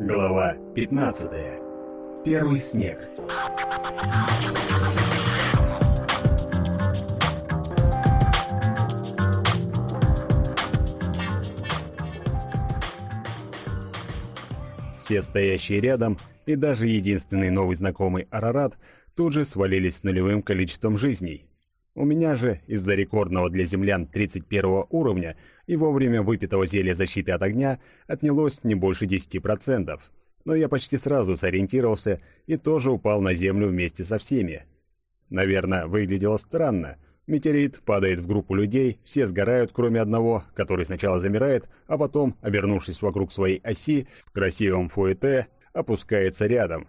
Глава 15. Первый снег. Все стоящие рядом и даже единственный новый знакомый Арарат тут же свалились с нулевым количеством жизней. У меня же из-за рекордного для землян 31 уровня и вовремя выпитого зелья защиты от огня отнялось не больше 10%. Но я почти сразу сориентировался и тоже упал на землю вместе со всеми. Наверное, выглядело странно. Метеорит падает в группу людей, все сгорают, кроме одного, который сначала замирает, а потом, обернувшись вокруг своей оси, в красивом фуэте, опускается рядом.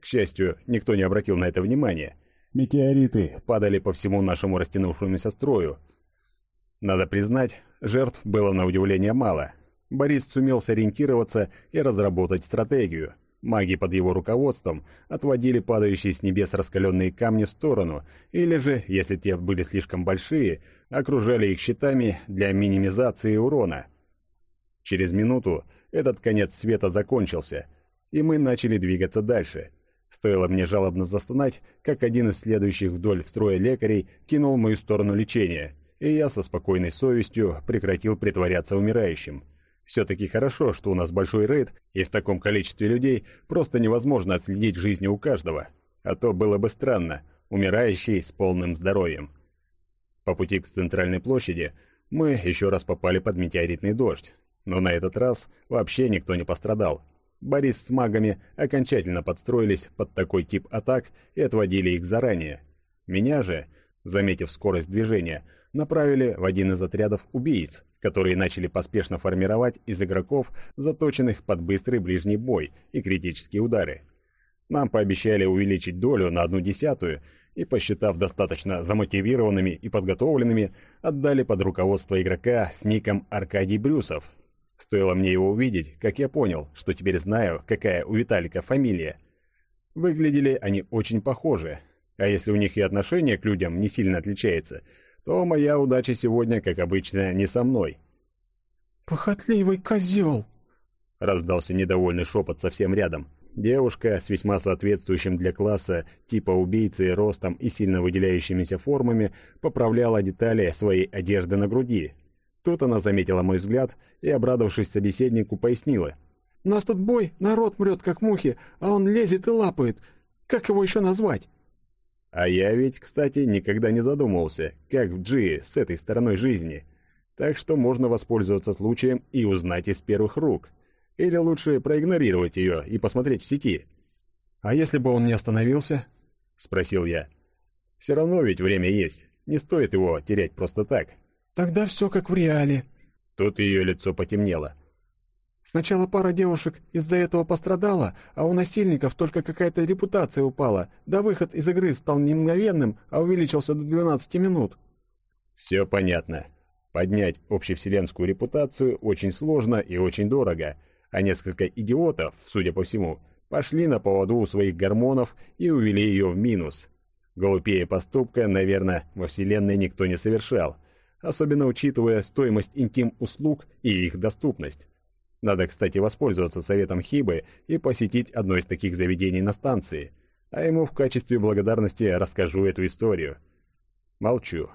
К счастью, никто не обратил на это внимания. Метеориты падали по всему нашему растянувшемуся строю. Надо признать, жертв было на удивление мало. Борис сумел сориентироваться и разработать стратегию. Маги под его руководством отводили падающие с небес раскаленные камни в сторону, или же, если те были слишком большие, окружали их щитами для минимизации урона. Через минуту этот конец света закончился, и мы начали двигаться дальше – Стоило мне жалобно застонать, как один из следующих вдоль строя лекарей кинул в мою сторону лечение, и я со спокойной совестью прекратил притворяться умирающим. Все-таки хорошо, что у нас большой рейд, и в таком количестве людей просто невозможно отследить жизни у каждого. А то было бы странно, умирающий с полным здоровьем. По пути к центральной площади мы еще раз попали под метеоритный дождь, но на этот раз вообще никто не пострадал. Борис с магами окончательно подстроились под такой тип атак и отводили их заранее. Меня же, заметив скорость движения, направили в один из отрядов убийц, которые начали поспешно формировать из игроков, заточенных под быстрый ближний бой и критические удары. Нам пообещали увеличить долю на одну десятую и, посчитав достаточно замотивированными и подготовленными, отдали под руководство игрока с ником Аркадий Брюсов, Стоило мне его увидеть, как я понял, что теперь знаю, какая у Виталика фамилия. Выглядели они очень похожи, а если у них и отношение к людям не сильно отличается, то моя удача сегодня, как обычно, не со мной. «Похотливый козел!» — раздался недовольный шепот совсем рядом. Девушка с весьма соответствующим для класса типа убийцы ростом и сильно выделяющимися формами поправляла детали своей одежды на груди, Тут она заметила мой взгляд и, обрадовавшись собеседнику, пояснила. «У нас тут бой, народ мрет, как мухи, а он лезет и лапает. Как его еще назвать?» А я ведь, кстати, никогда не задумывался, как в Джи с этой стороной жизни. Так что можно воспользоваться случаем и узнать из первых рук. Или лучше проигнорировать ее и посмотреть в сети. «А если бы он не остановился?» — спросил я. «Все равно ведь время есть. Не стоит его терять просто так. Тогда все как в реале. Тут ее лицо потемнело. Сначала пара девушек из-за этого пострадала, а у насильников только какая-то репутация упала, да выход из игры стал не мгновенным, а увеличился до 12 минут. Все понятно. Поднять общевселенскую репутацию очень сложно и очень дорого, а несколько идиотов, судя по всему, пошли на поводу у своих гормонов и увели ее в минус. Глупее поступка, наверное, во вселенной никто не совершал – особенно учитывая стоимость интим-услуг и их доступность. Надо, кстати, воспользоваться советом Хибы и посетить одно из таких заведений на станции, а ему в качестве благодарности расскажу эту историю. Молчу.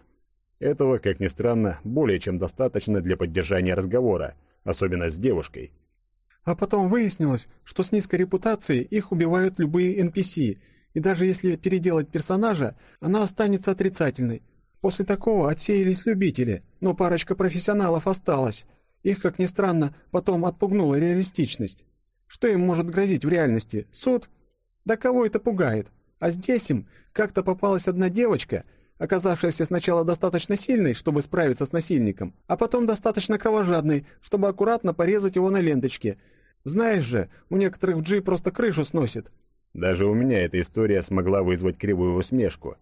Этого, как ни странно, более чем достаточно для поддержания разговора, особенно с девушкой. А потом выяснилось, что с низкой репутацией их убивают любые NPC, и даже если переделать персонажа, она останется отрицательной, После такого отсеялись любители, но парочка профессионалов осталась. Их, как ни странно, потом отпугнула реалистичность. Что им может грозить в реальности? Суд? Да кого это пугает? А здесь им как-то попалась одна девочка, оказавшаяся сначала достаточно сильной, чтобы справиться с насильником, а потом достаточно кровожадной, чтобы аккуратно порезать его на ленточке. Знаешь же, у некоторых Джи просто крышу сносит. Даже у меня эта история смогла вызвать кривую усмешку.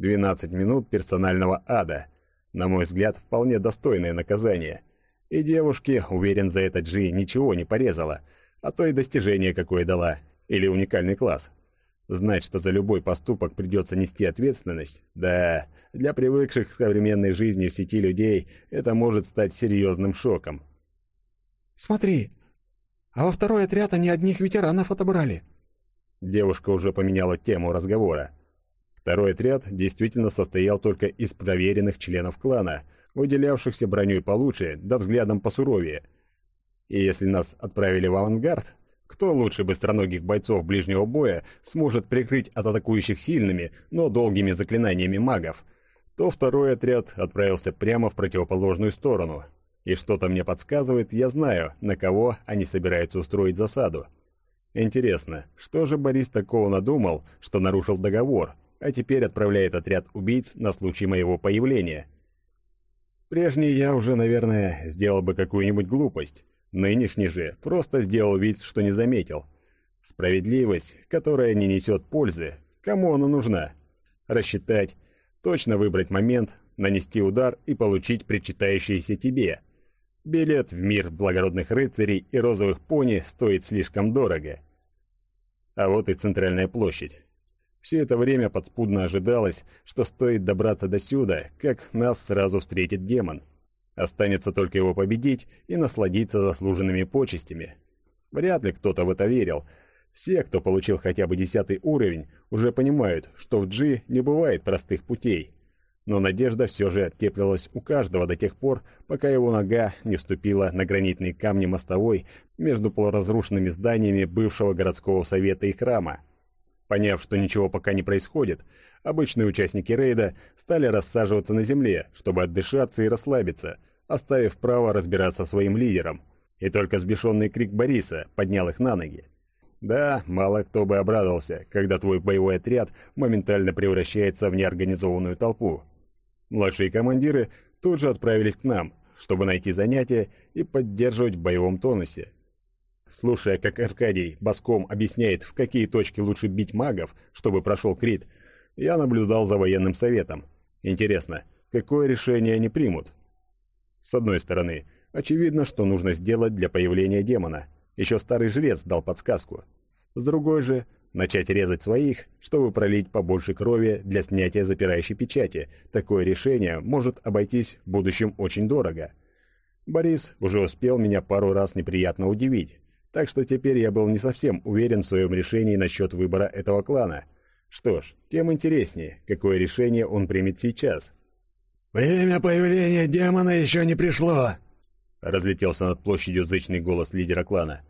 12 минут персонального ада. На мой взгляд, вполне достойное наказание. И девушке, уверен, за этот Джи ничего не порезала, а то и достижение какое дала, или уникальный класс. Знать, что за любой поступок придется нести ответственность, да, для привыкших к современной жизни в сети людей это может стать серьезным шоком. «Смотри!» А во второй отряд они одних ветеранов отобрали». Девушка уже поменяла тему разговора. Второй отряд действительно состоял только из проверенных членов клана, выделявшихся броней получше, да взглядом посуровее. И если нас отправили в авангард, кто лучше быстроногих бойцов ближнего боя сможет прикрыть от атакующих сильными, но долгими заклинаниями магов, то второй отряд отправился прямо в противоположную сторону. И что-то мне подсказывает, я знаю, на кого они собираются устроить засаду. Интересно, что же Борис такого надумал, что нарушил договор, а теперь отправляет отряд убийц на случай моего появления? Прежний я уже, наверное, сделал бы какую-нибудь глупость. Нынешний же просто сделал вид, что не заметил. Справедливость, которая не несет пользы, кому она нужна? Рассчитать, точно выбрать момент, нанести удар и получить причитающееся тебе – Билет в мир благородных рыцарей и розовых пони стоит слишком дорого. А вот и центральная площадь. Все это время подспудно ожидалось, что стоит добраться до сюда, как нас сразу встретит демон. Останется только его победить и насладиться заслуженными почестями. Вряд ли кто-то в это верил. Все, кто получил хотя бы десятый уровень, уже понимают, что в G не бывает простых путей но надежда все же теплилась у каждого до тех пор, пока его нога не вступила на гранитные камни мостовой между полуразрушенными зданиями бывшего городского совета и храма. Поняв, что ничего пока не происходит, обычные участники рейда стали рассаживаться на земле, чтобы отдышаться и расслабиться, оставив право разбираться своим лидером. И только взбешенный крик Бориса поднял их на ноги. Да, мало кто бы обрадовался, когда твой боевой отряд моментально превращается в неорганизованную толпу. Младшие командиры тут же отправились к нам, чтобы найти занятия и поддерживать в боевом тонусе. Слушая, как Аркадий боском объясняет, в какие точки лучше бить магов, чтобы прошел крит, я наблюдал за военным советом. Интересно, какое решение они примут? С одной стороны, очевидно, что нужно сделать для появления демона. Еще старый жрец дал подсказку. С другой же, Начать резать своих, чтобы пролить побольше крови для снятия запирающей печати. Такое решение может обойтись в будущем очень дорого. Борис уже успел меня пару раз неприятно удивить, так что теперь я был не совсем уверен в своем решении насчет выбора этого клана. Что ж, тем интереснее, какое решение он примет сейчас. «Время появления демона еще не пришло!» Разлетелся над площадью зычный голос лидера клана.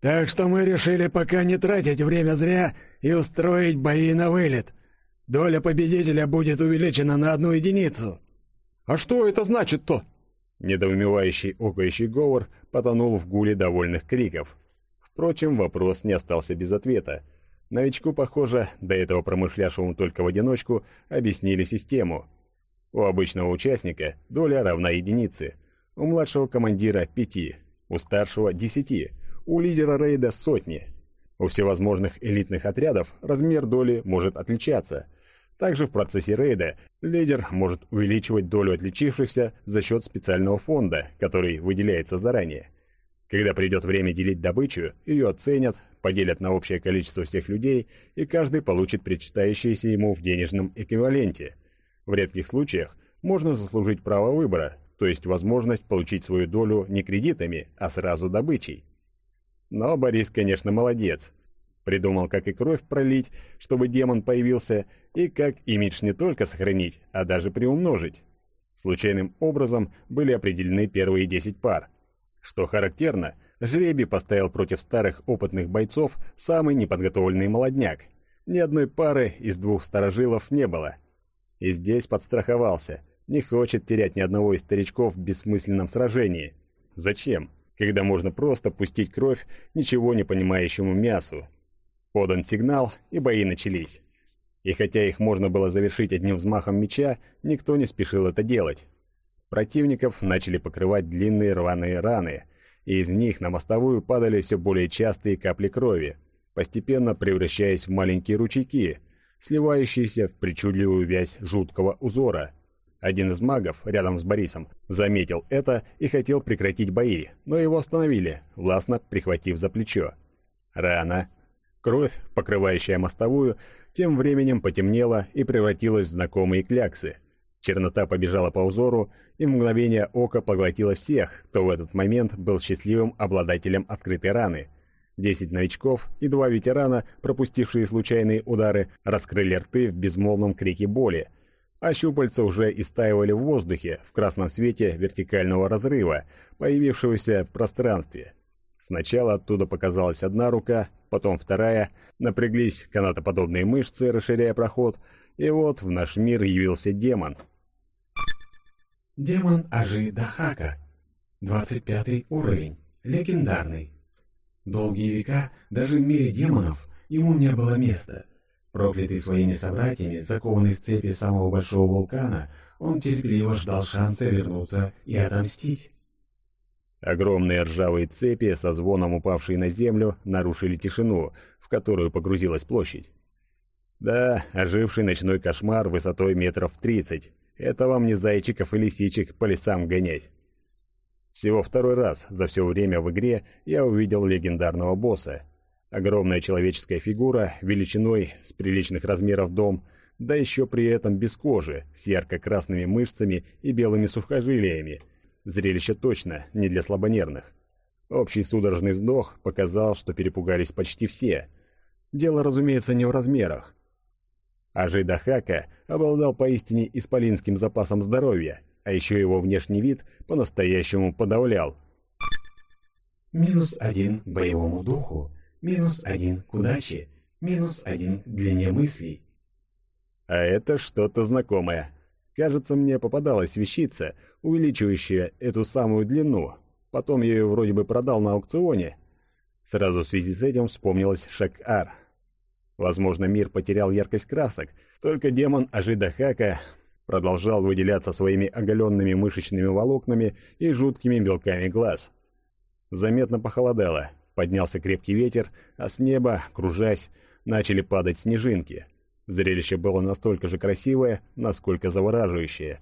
Так что мы решили пока не тратить время зря и устроить бои на вылет. Доля победителя будет увеличена на одну единицу». «А что это значит-то?» Недоумевающий окающий говор потонул в гуле довольных криков. Впрочем, вопрос не остался без ответа. Новичку, похоже, до этого промышлявшему только в одиночку, объяснили систему. У обычного участника доля равна единице, у младшего командира – пяти, у старшего – десяти – у лидера рейда сотни. У всевозможных элитных отрядов размер доли может отличаться. Также в процессе рейда лидер может увеличивать долю отличившихся за счет специального фонда, который выделяется заранее. Когда придет время делить добычу, ее оценят, поделят на общее количество всех людей, и каждый получит причитающееся ему в денежном эквиваленте. В редких случаях можно заслужить право выбора, то есть возможность получить свою долю не кредитами, а сразу добычей. Но Борис, конечно, молодец. Придумал, как и кровь пролить, чтобы демон появился, и как имидж не только сохранить, а даже приумножить. Случайным образом были определены первые 10 пар. Что характерно, жребий поставил против старых опытных бойцов самый неподготовленный молодняк. Ни одной пары из двух старожилов не было. И здесь подстраховался. Не хочет терять ни одного из старичков в бессмысленном сражении. Зачем? когда можно просто пустить кровь ничего не понимающему мясу. Подан сигнал, и бои начались. И хотя их можно было завершить одним взмахом меча, никто не спешил это делать. Противников начали покрывать длинные рваные раны, и из них на мостовую падали все более частые капли крови, постепенно превращаясь в маленькие ручейки, сливающиеся в причудливую вязь жуткого узора – один из магов, рядом с Борисом, заметил это и хотел прекратить бои, но его остановили, властно прихватив за плечо. Рано. Кровь, покрывающая мостовую, тем временем потемнела и превратилась в знакомые кляксы. Чернота побежала по узору, и в мгновение ока поглотила всех, кто в этот момент был счастливым обладателем открытой раны. Десять новичков и два ветерана, пропустившие случайные удары, раскрыли рты в безмолвном крике боли, а щупальца уже истаивали в воздухе в красном свете вертикального разрыва, появившегося в пространстве. Сначала оттуда показалась одна рука, потом вторая, напряглись канатоподобные мышцы, расширяя проход, и вот в наш мир явился демон. Демон Ажи Дахака. 25 уровень. Легендарный. Долгие века даже в мире демонов ему не было места. Проклятый своими собратьями, закованный в цепи самого большого вулкана, он терпеливо ждал шанса вернуться и отомстить. Огромные ржавые цепи, со звоном упавшие на землю, нарушили тишину, в которую погрузилась площадь. Да, оживший ночной кошмар высотой метров тридцать. Это вам не зайчиков и лисичек по лесам гонять. Всего второй раз за все время в игре я увидел легендарного босса. Огромная человеческая фигура, величиной с приличных размеров дом, да еще при этом без кожи, с ярко-красными мышцами и белыми сухожилиями – Зрелище точно не для слабонервных. Общий судорожный вздох показал, что перепугались почти все. Дело, разумеется, не в размерах. Ажи Дахака обладал поистине исполинским запасом здоровья, а еще его внешний вид по-настоящему подавлял. Минус один к боевому духу, минус один к удаче, минус один к длине мыслей. А это что-то знакомое. Кажется, мне попадалась вещица, увеличивающая эту самую длину. Потом я ее вроде бы продал на аукционе. Сразу в связи с этим вспомнилось Шак-Ар. Возможно, мир потерял яркость красок, только демон Ажида Хака продолжал выделяться своими оголенными мышечными волокнами и жуткими белками глаз. Заметно похолодало, поднялся крепкий ветер, а с неба, кружась, начали падать снежинки — Зрелище было настолько же красивое, насколько завораживающее.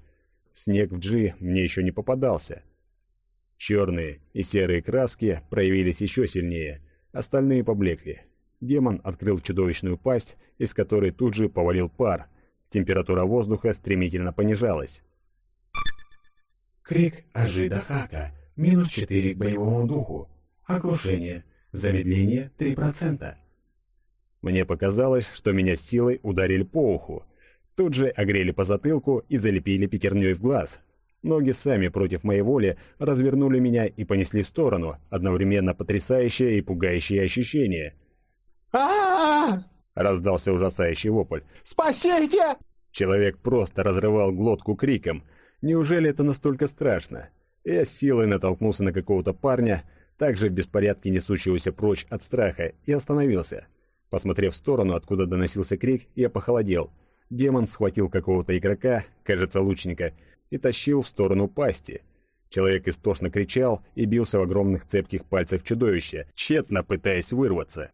Снег в Джи мне еще не попадался. Черные и серые краски проявились еще сильнее, остальные поблекли. Демон открыл чудовищную пасть, из которой тут же повалил пар. Температура воздуха стремительно понижалась. Крик Ажида Хака. Минус 4 к боевому духу. Оглушение. Замедление 3%. Мне показалось, что меня силой ударили по уху. Тут же огрели по затылку и залепили пятерней в глаз. Ноги сами против моей воли развернули меня и понесли в сторону, одновременно потрясающее и пугающее ощущение. а раздался ужасающий вопль. «Спасите!» Человек просто разрывал глотку криком. Неужели это настолько страшно? Я силой натолкнулся на какого-то парня, также в беспорядке несущегося прочь от страха, и остановился. Посмотрев в сторону, откуда доносился крик, я похолодел. Демон схватил какого-то игрока, кажется, лучника, и тащил в сторону пасти. Человек истошно кричал и бился в огромных цепких пальцах чудовища, тщетно пытаясь вырваться.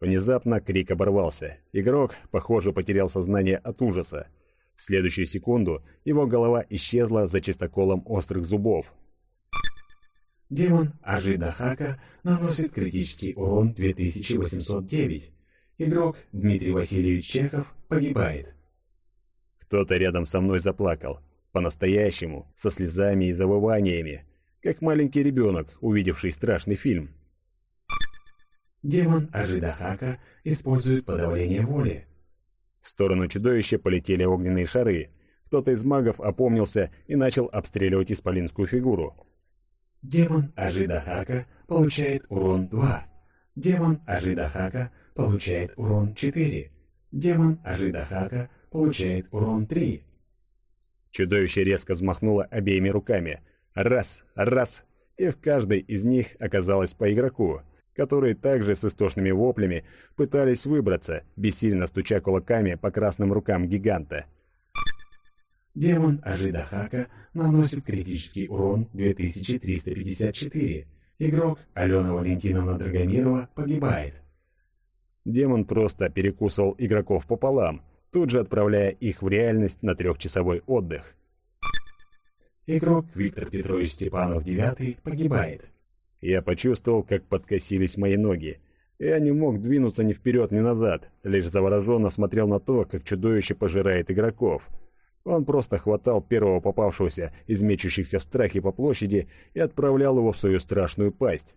Внезапно крик оборвался. Игрок, похоже, потерял сознание от ужаса. В следующую секунду его голова исчезла за чистоколом острых зубов. Демон Ажида Хака наносит критический урон 2809. Игрок Дмитрий Васильевич Чехов погибает. Кто-то рядом со мной заплакал. По-настоящему, со слезами и завываниями. Как маленький ребенок, увидевший страшный фильм. Демон Ажида Хака использует подавление воли. В сторону чудовища полетели огненные шары. Кто-то из магов опомнился и начал обстреливать исполинскую фигуру. Демон Ажида Хака получает урон 2. Демон Ажида Хака получает урон 4. Демон Ажида Хака получает урон 3. Чудовище резко взмахнуло обеими руками. Раз, раз, и в каждой из них оказалось по игроку, которые также с истошными воплями пытались выбраться, бессильно стуча кулаками по красным рукам гиганта. Демон Ажида Хака наносит критический урон 2354. Игрок Алена Валентиновна Драгомирова погибает. Демон просто перекусывал игроков пополам, тут же отправляя их в реальность на трехчасовой отдых. Игрок Виктор Петрович Степанов девятый погибает. Я почувствовал, как подкосились мои ноги. Я не мог двинуться ни вперед, ни назад, лишь завороженно смотрел на то, как чудовище пожирает игроков – Он просто хватал первого попавшегося из мечущихся в страхе по площади и отправлял его в свою страшную пасть.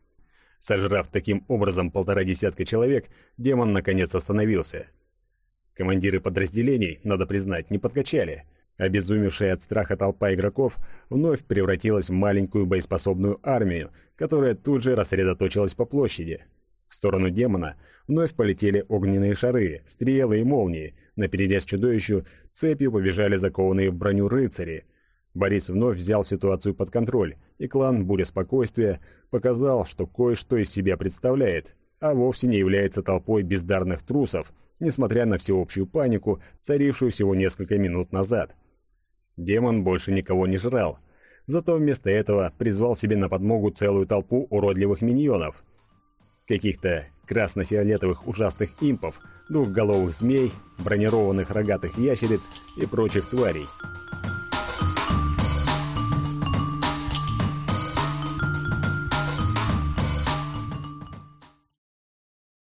Сожрав таким образом полтора десятка человек, демон наконец остановился. Командиры подразделений, надо признать, не подкачали. Обезумевшая от страха толпа игроков вновь превратилась в маленькую боеспособную армию, которая тут же рассредоточилась по площади. В сторону демона вновь полетели огненные шары, стрелы и молнии. На перерез чудовищу цепью побежали закованные в броню рыцари. Борис вновь взял ситуацию под контроль, и клан «Буря спокойствия» показал, что кое-что из себя представляет, а вовсе не является толпой бездарных трусов, несмотря на всеобщую панику, царившую всего несколько минут назад. Демон больше никого не жрал, зато вместо этого призвал себе на подмогу целую толпу уродливых миньонов – каких-то красно-фиолетовых ужасных импов, двухголовых змей, бронированных рогатых ящериц и прочих тварей.